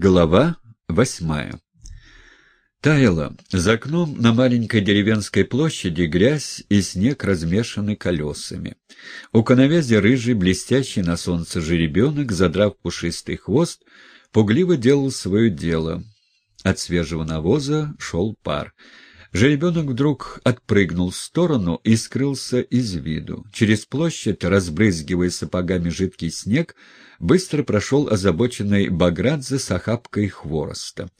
Глава восьмая Таяло. За окном на маленькой деревенской площади грязь и снег размешаны колесами. У коновязи рыжий, блестящий на солнце жеребенок, задрав пушистый хвост, пугливо делал свое дело. От свежего навоза шел пар — Жеребенок вдруг отпрыгнул в сторону и скрылся из виду. Через площадь, разбрызгивая сапогами жидкий снег, быстро прошел озабоченный Баградзе с охапкой хвороста.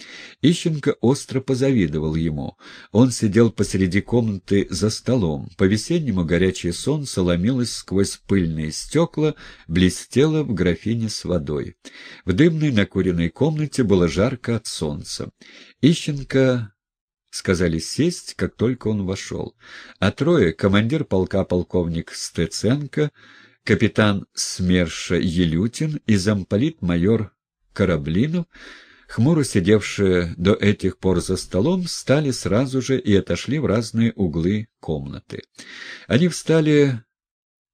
Ищенко остро позавидовал ему. Он сидел посреди комнаты за столом. По-весеннему горячее солнце ломилось сквозь пыльные стекла, блестело в графине с водой. В дымной накуренной комнате было жарко от солнца. Ищенко Сказали сесть, как только он вошел. А трое — командир полка полковник Стеценко, капитан СМЕРШа Елютин и замполит майор Кораблинов, хмуро сидевшие до этих пор за столом, встали сразу же и отошли в разные углы комнаты. Они встали,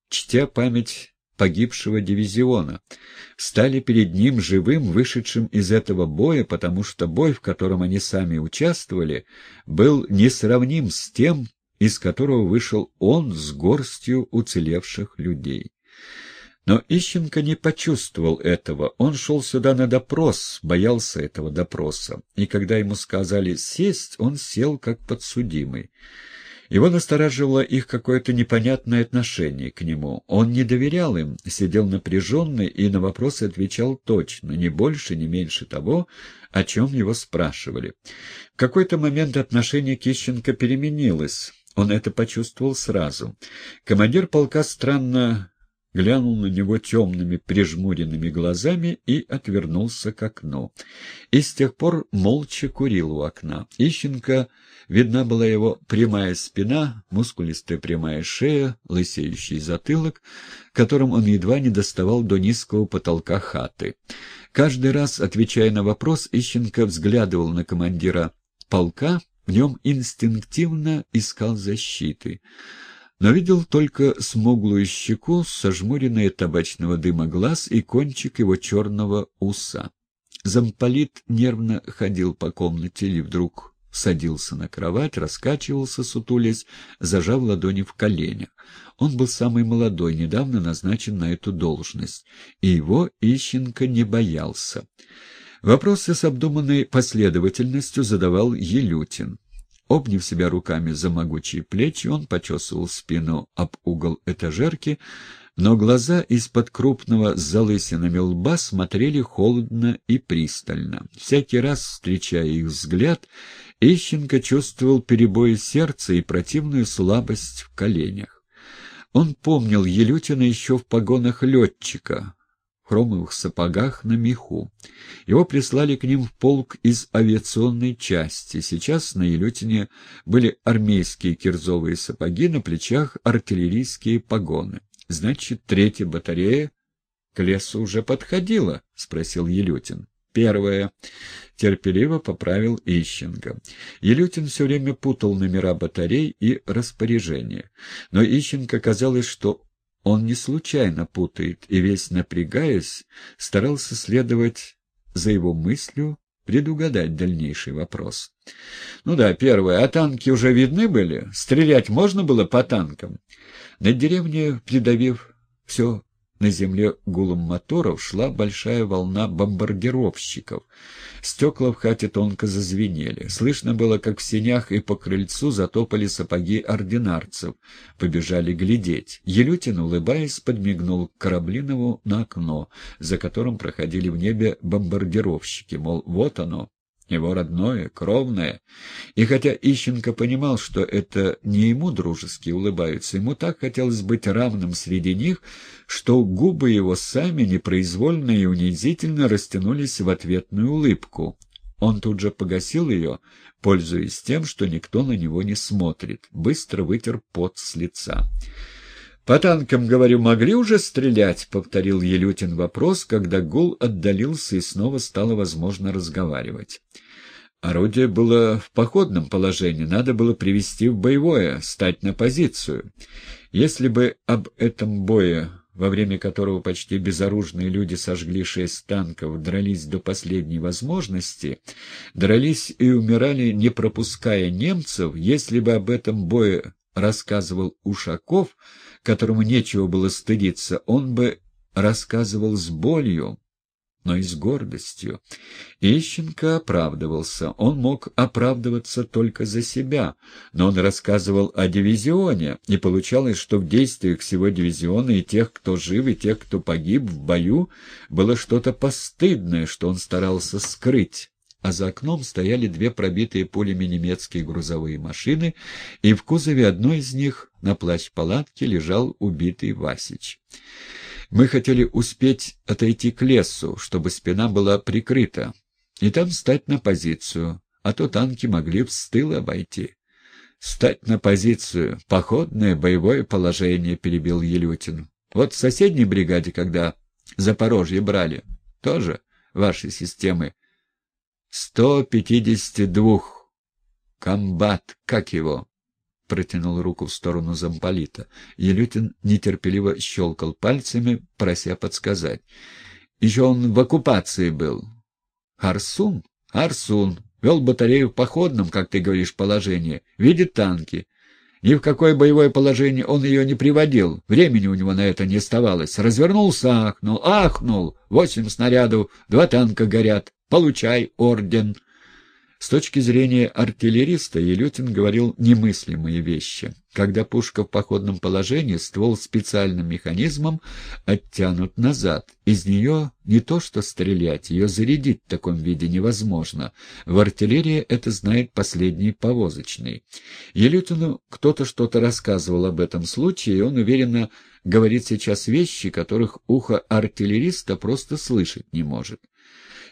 чтя память погибшего дивизиона, стали перед ним живым, вышедшим из этого боя, потому что бой, в котором они сами участвовали, был несравним с тем, из которого вышел он с горстью уцелевших людей. Но Ищенко не почувствовал этого. Он шел сюда на допрос, боялся этого допроса. И когда ему сказали сесть, он сел как подсудимый. Его настораживало их какое-то непонятное отношение к нему. Он не доверял им, сидел напряженный и на вопросы отвечал точно, не больше, не меньше того, о чем его спрашивали. В какой-то момент отношение Кищенко переменилось. Он это почувствовал сразу. Командир полка странно глянул на него темными прижмуренными глазами и отвернулся к окну. И с тех пор молча курил у окна. Ищенко видна была его прямая спина, мускулистая прямая шея, лысеющий затылок, которым он едва не доставал до низкого потолка хаты. Каждый раз, отвечая на вопрос, Ищенко взглядывал на командира полка, в нем инстинктивно искал защиты но видел только смуглую щеку, сожмуренные табачного дыма глаз и кончик его черного уса. Замполит нервно ходил по комнате и вдруг садился на кровать, раскачивался, сутулясь, зажав ладони в коленях. Он был самый молодой, недавно назначен на эту должность, и его Ищенко не боялся. Вопросы с обдуманной последовательностью задавал Елютин. Обняв себя руками за могучие плечи, он почесывал спину об угол этажерки, но глаза из-под крупного залысинами лба смотрели холодно и пристально. Всякий раз, встречая их взгляд, Ищенко чувствовал перебои сердца и противную слабость в коленях. Он помнил Елютина еще в погонах летчика, в хромовых сапогах на меху. Его прислали к ним в полк из авиационной части. Сейчас на Елютине были армейские кирзовые сапоги, на плечах артиллерийские погоны. «Значит, третья батарея к лесу уже подходила?» — спросил Елютин. «Первая», — терпеливо поправил Ищенко. Елютин все время путал номера батарей и распоряжения. Но Ищенко казалось, что он не случайно путает и, весь напрягаясь, старался следовать за его мыслью, предугадать дальнейший вопрос. Ну да, первое. А танки уже видны были? Стрелять можно было по танкам? На деревне, придавив все на земле гулом моторов шла большая волна бомбардировщиков. Стекла в хате тонко зазвенели. Слышно было, как в сенях и по крыльцу затопали сапоги ординарцев. Побежали глядеть. Елютин, улыбаясь, подмигнул к Кораблинову на окно, за которым проходили в небе бомбардировщики. Мол, вот оно, его родное, кровное. И хотя Ищенко понимал, что это не ему дружески улыбаются, ему так хотелось быть равным среди них, что губы его сами непроизвольно и унизительно растянулись в ответную улыбку. Он тут же погасил ее, пользуясь тем, что никто на него не смотрит, быстро вытер пот с лица. «По танкам, говорю, могли уже стрелять?» — повторил Елютин вопрос, когда гул отдалился и снова стало возможно разговаривать. Орудие было в походном положении, надо было привести в боевое, стать на позицию. Если бы об этом бое во время которого почти безоружные люди сожгли шесть танков, дрались до последней возможности, дрались и умирали, не пропуская немцев, если бы об этом бое рассказывал Ушаков, которому нечего было стыдиться, он бы рассказывал с болью, но и с гордостью. Ищенко оправдывался. Он мог оправдываться только за себя, но он рассказывал о дивизионе, и получалось, что в действиях всего дивизиона и тех, кто жив, и тех, кто погиб в бою, было что-то постыдное, что он старался скрыть а за окном стояли две пробитые пулями немецкие грузовые машины, и в кузове одной из них на плащ-палатке лежал убитый Васич. Мы хотели успеть отойти к лесу, чтобы спина была прикрыта, и там встать на позицию, а то танки могли с тыла обойти. «Стать на позицию — походное боевое положение», — перебил Елютин. «Вот в соседней бригаде, когда Запорожье брали, тоже ваши системы. Сто пятьдесят двух. Комбат, как его?» протянул руку в сторону замполита. Елютин нетерпеливо щелкал пальцами, прося подсказать. Еще он в оккупации был. Арсун? Арсун. Вел батарею в походном, как ты говоришь, положении. Видит танки. Ни в какое боевое положение он ее не приводил. Времени у него на это не оставалось. Развернулся, ахнул, ахнул. Восемь снарядов, два танка горят. Получай орден. С точки зрения артиллериста Елютин говорил немыслимые вещи. Когда пушка в походном положении, ствол специальным механизмом оттянут назад. Из нее не то что стрелять, ее зарядить в таком виде невозможно. В артиллерии это знает последний повозочный. Елютину кто-то что-то рассказывал об этом случае, и он уверенно говорит сейчас вещи, которых ухо артиллериста просто слышать не может.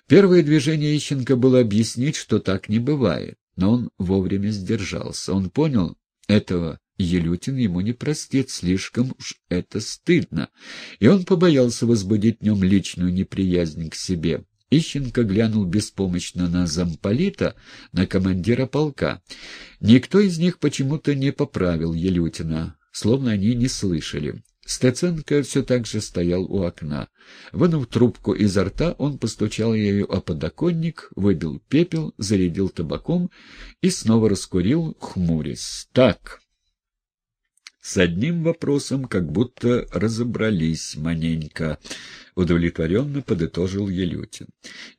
Первое движение Ищенко было объяснить, что так не бывает, но он вовремя сдержался. Он понял, этого Елютин ему не простит, слишком уж это стыдно, и он побоялся возбудить в нем личную неприязнь к себе. Ищенко глянул беспомощно на замполита, на командира полка. Никто из них почему-то не поправил Елютина, словно они не слышали. Стеценко все так же стоял у окна. Вынув трубку изо рта, он постучал ею о подоконник, выбил пепел, зарядил табаком и снова раскурил, хмурясь. «Так». С одним вопросом как будто разобрались маненько, удовлетворенно подытожил Елютин.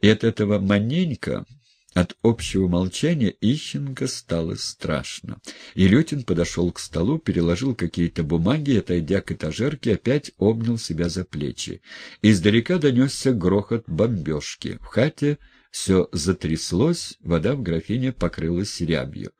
И от этого маненько от общего молчания Ищенко стало страшно. Илютин подошел к столу, переложил какие-то бумаги и, отойдя к этажерке, опять обнял себя за плечи. Издалека донесся грохот бомбежки. В хате все затряслось, вода в графине покрылась рябью.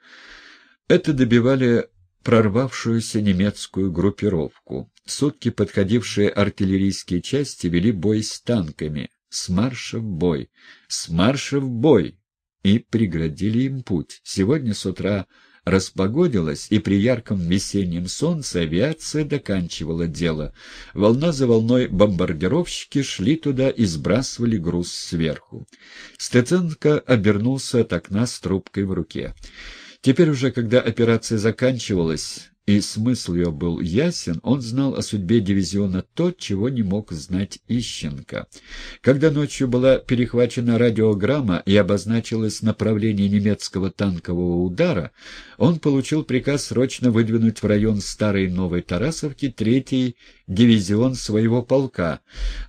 Это добивали прорвавшуюся немецкую группировку. Сутки подходившие артиллерийские части вели бой с танками. С марша в бой! С марша в бой! И преградили им путь. Сегодня с утра распогодилось, и при ярком весеннем солнце авиация доканчивала дело. Волна за волной бомбардировщики шли туда и сбрасывали груз сверху. Стеценко обернулся от окна с трубкой в руке. Теперь уже, когда операция заканчивалась, и смысл ее был ясен, он знал о судьбе дивизиона то, чего не мог знать Ищенко. Когда ночью была перехвачена радиограмма и обозначилось направление немецкого танкового удара, он получил приказ срочно выдвинуть в район Старой Новой Тарасовки третий дивизион своего полка,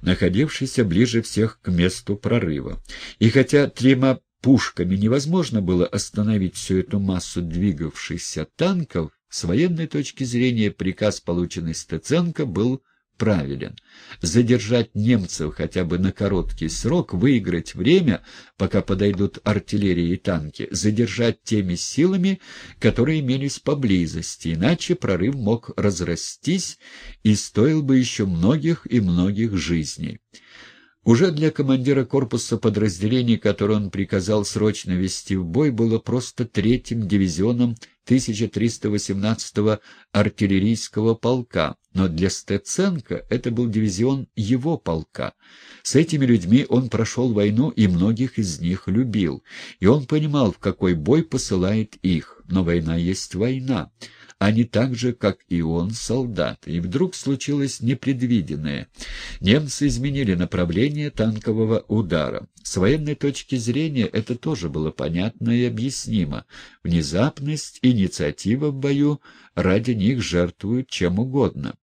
находившийся ближе всех к месту прорыва. И хотя тремя пушками невозможно было остановить всю эту массу двигавшихся танков, с военной точки зрения приказ, полученный Стеценко, был правилен. Задержать немцев хотя бы на короткий срок, выиграть время, пока подойдут артиллерия и танки, задержать теми силами, которые имелись поблизости, иначе прорыв мог разрастись и стоил бы еще многих и многих жизней. Уже для командира корпуса подразделений, который он приказал срочно вести в бой, было просто третьим дивизионом 1318-го артиллерийского полка, но для Стеценко это был дивизион его полка. С этими людьми он прошел войну и многих из них любил, и он понимал, в какой бой посылает их, но война есть война. Они так же, как и он, солдаты. И вдруг случилось непредвиденное. Немцы изменили направление танкового удара. С военной точки зрения это тоже было понятно и объяснимо. Внезапность, инициатива в бою ради них жертвуют чем угодно.